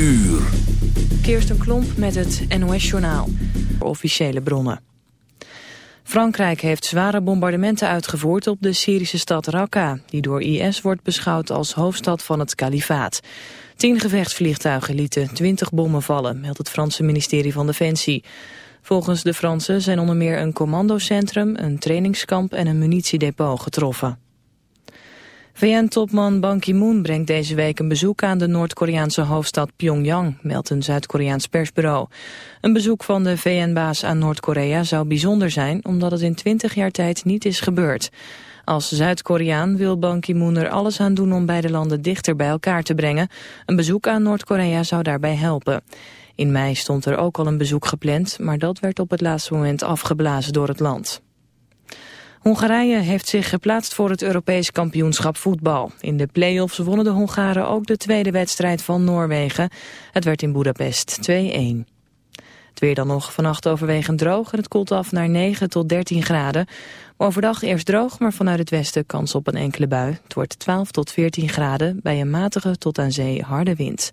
uur. Kirsten Klomp met het NOS-journaal. Officiële bronnen. Frankrijk heeft zware bombardementen uitgevoerd op de Syrische stad Raqqa... die door IS wordt beschouwd als hoofdstad van het kalifaat. Tien gevechtsvliegtuigen lieten twintig bommen vallen, meldt het Franse ministerie van Defensie. Volgens de Fransen zijn onder meer een commandocentrum, een trainingskamp en een munitiedepot getroffen. VN-topman Ban Ki-moon brengt deze week een bezoek aan de Noord-Koreaanse hoofdstad Pyongyang, meldt een Zuid-Koreaans persbureau. Een bezoek van de VN-baas aan Noord-Korea zou bijzonder zijn, omdat het in 20 jaar tijd niet is gebeurd. Als Zuid-Koreaan wil Ban Ki-moon er alles aan doen om beide landen dichter bij elkaar te brengen. Een bezoek aan Noord-Korea zou daarbij helpen. In mei stond er ook al een bezoek gepland, maar dat werd op het laatste moment afgeblazen door het land. Hongarije heeft zich geplaatst voor het Europees kampioenschap voetbal. In de play-offs wonnen de Hongaren ook de tweede wedstrijd van Noorwegen. Het werd in Budapest 2-1. Het weer dan nog vannacht overwegend droog en het koelt af naar 9 tot 13 graden. Overdag eerst droog, maar vanuit het westen kans op een enkele bui. Het wordt 12 tot 14 graden bij een matige tot aan zee harde wind.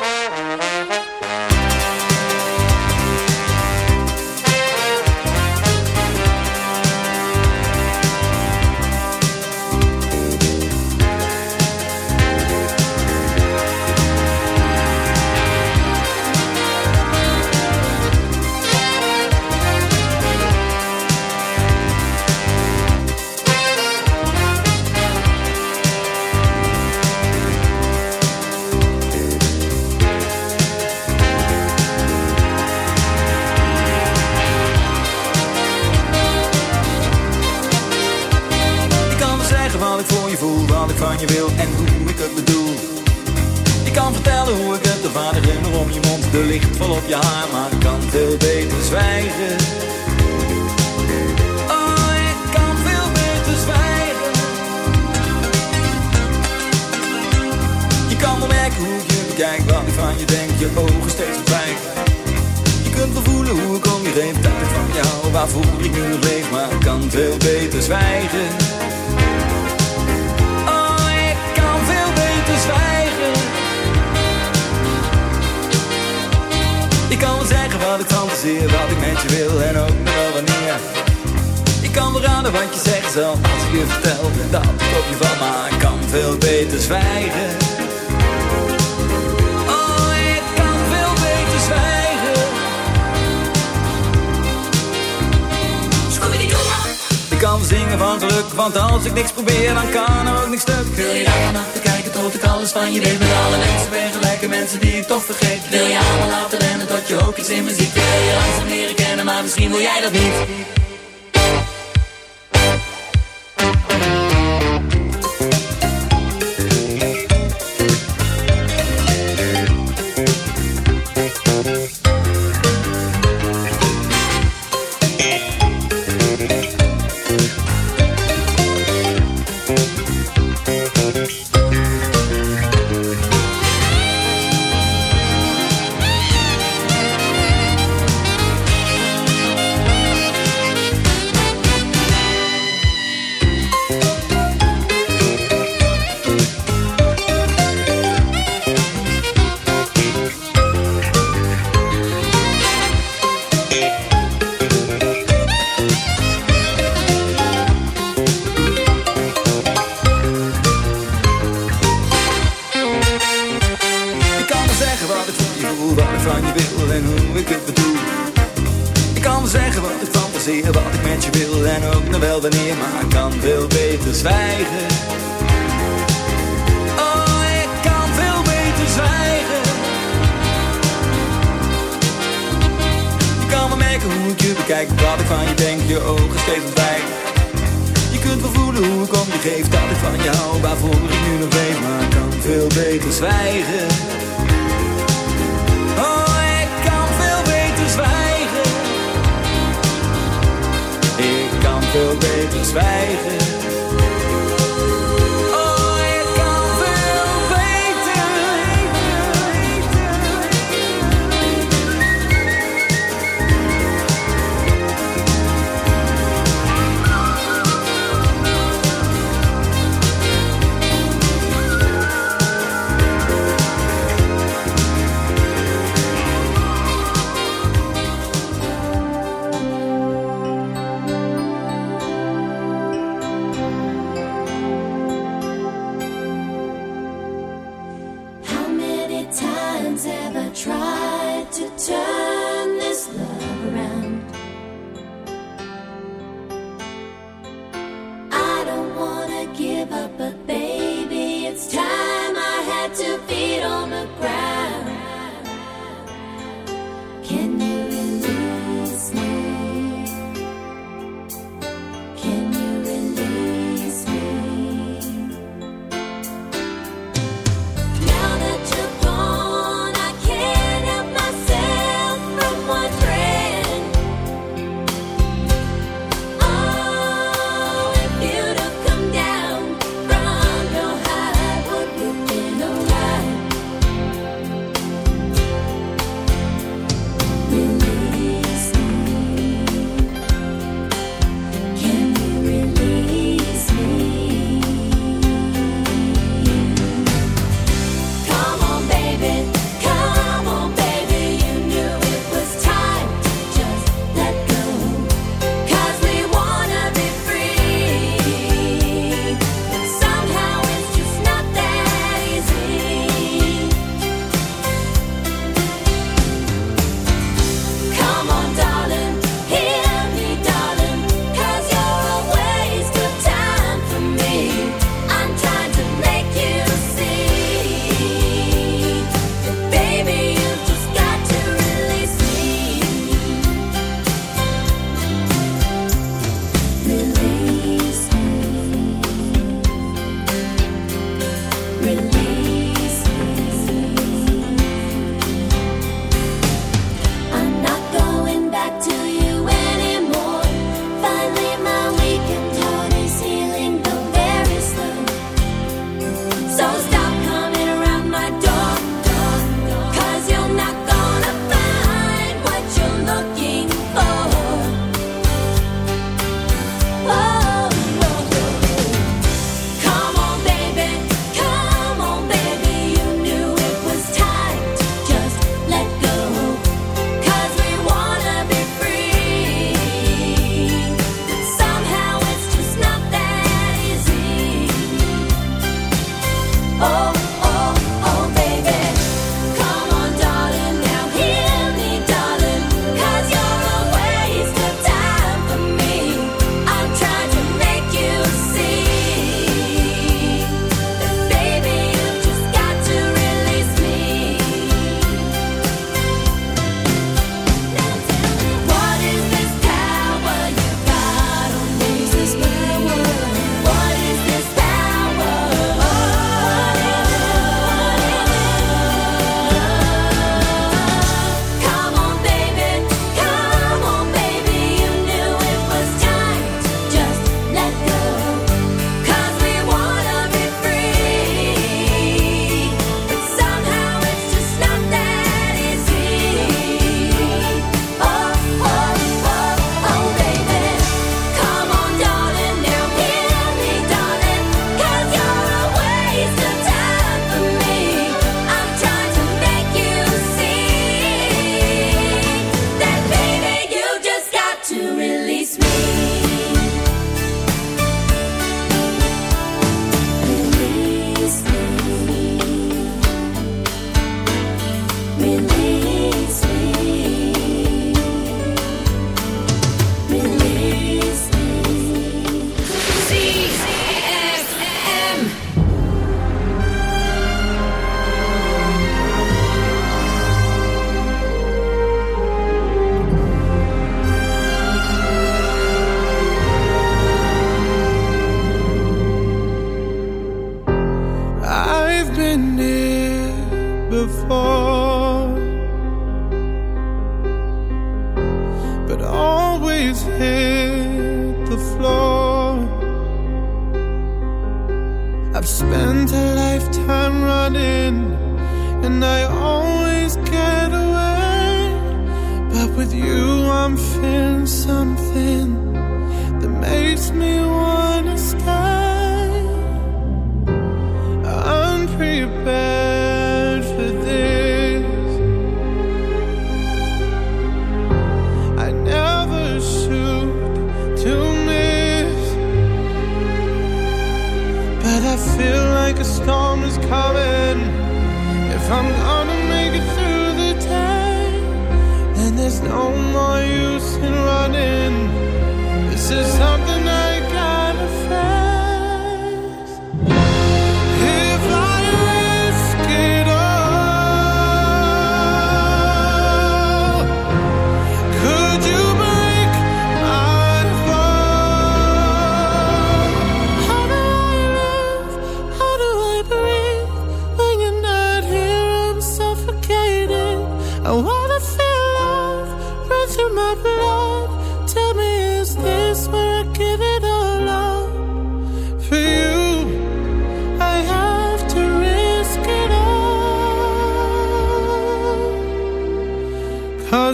up a. so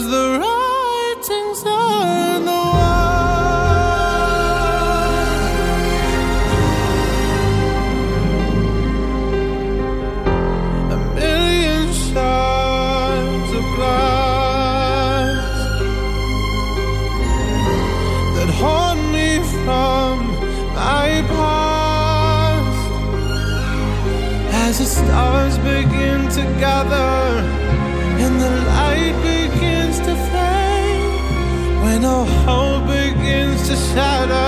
turn around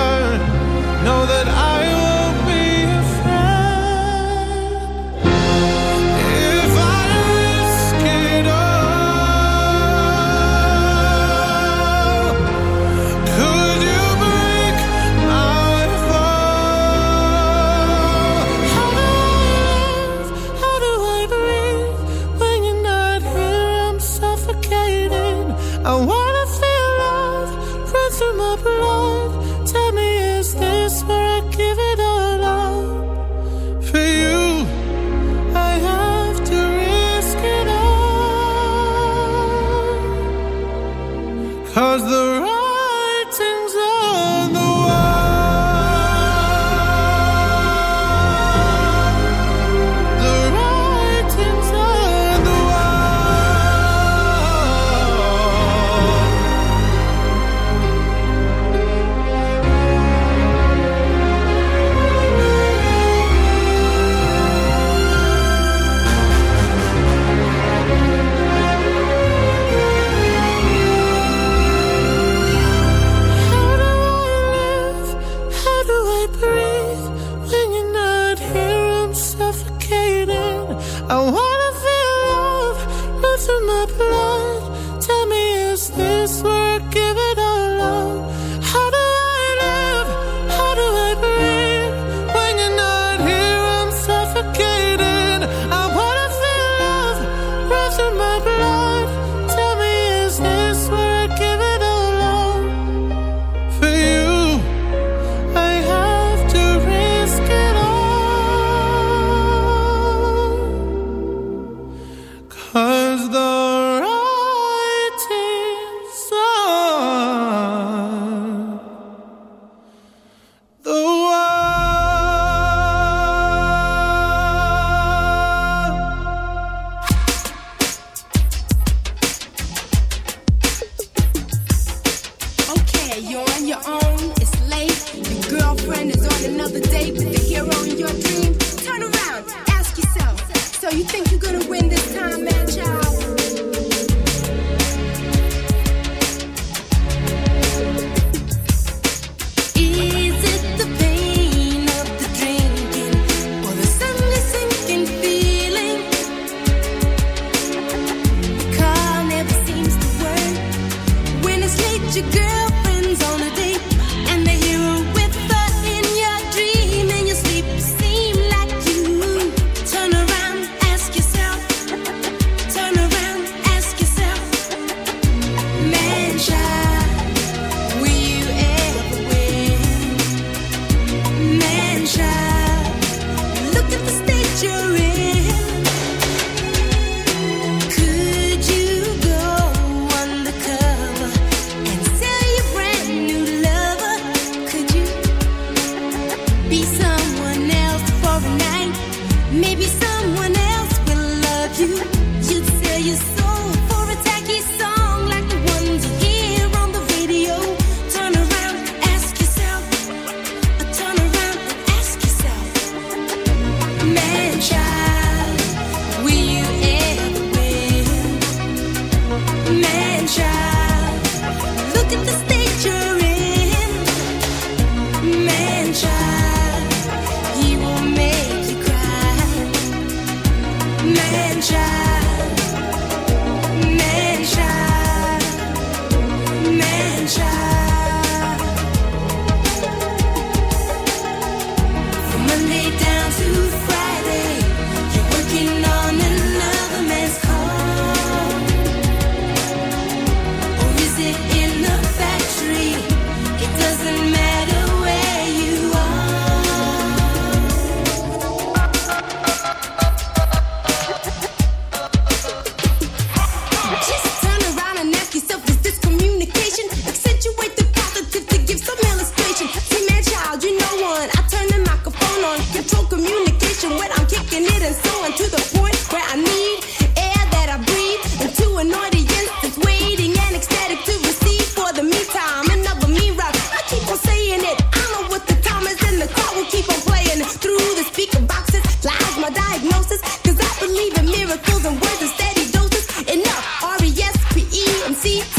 miracles and words and steady doses. Enough. R E S P E M C.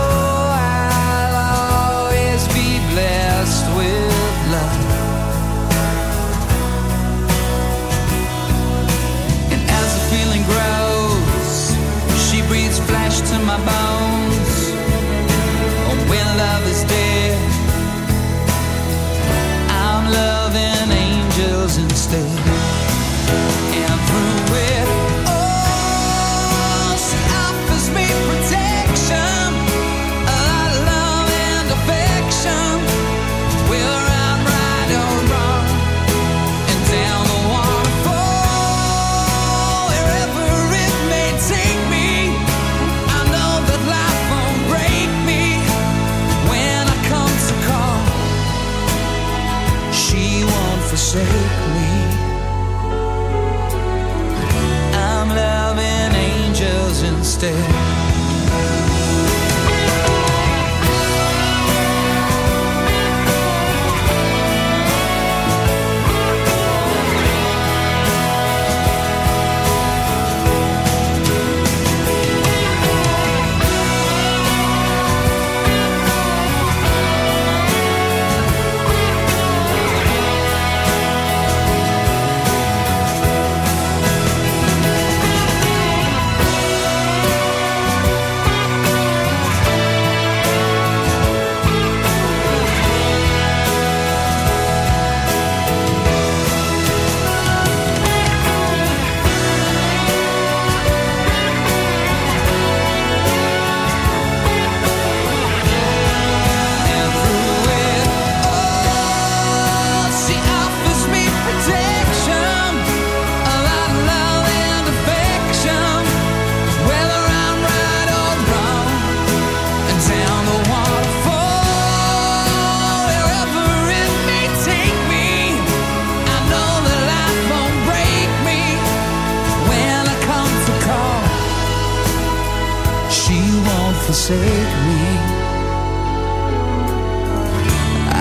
forsake me.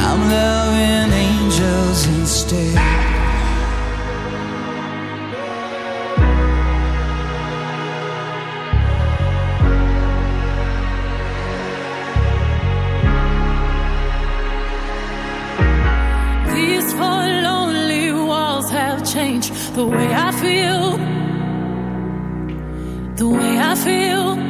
I'm loving angels instead. These four lonely walls have changed the way I feel. The way I feel.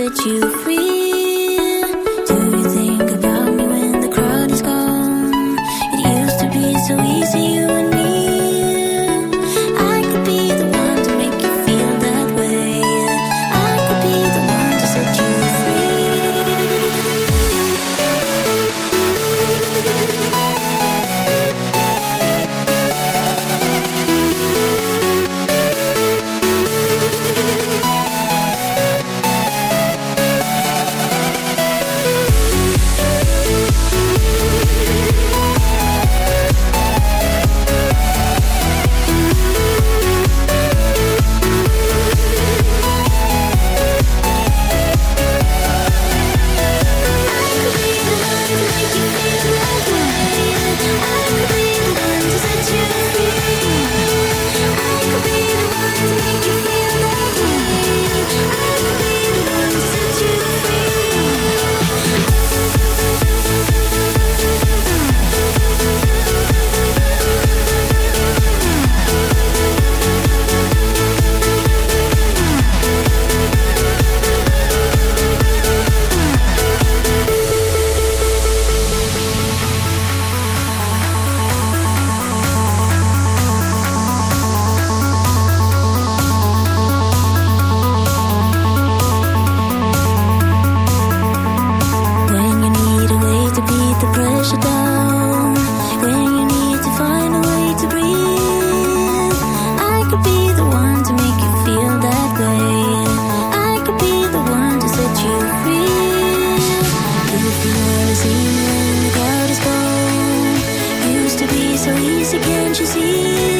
Set you free. Easy, can't you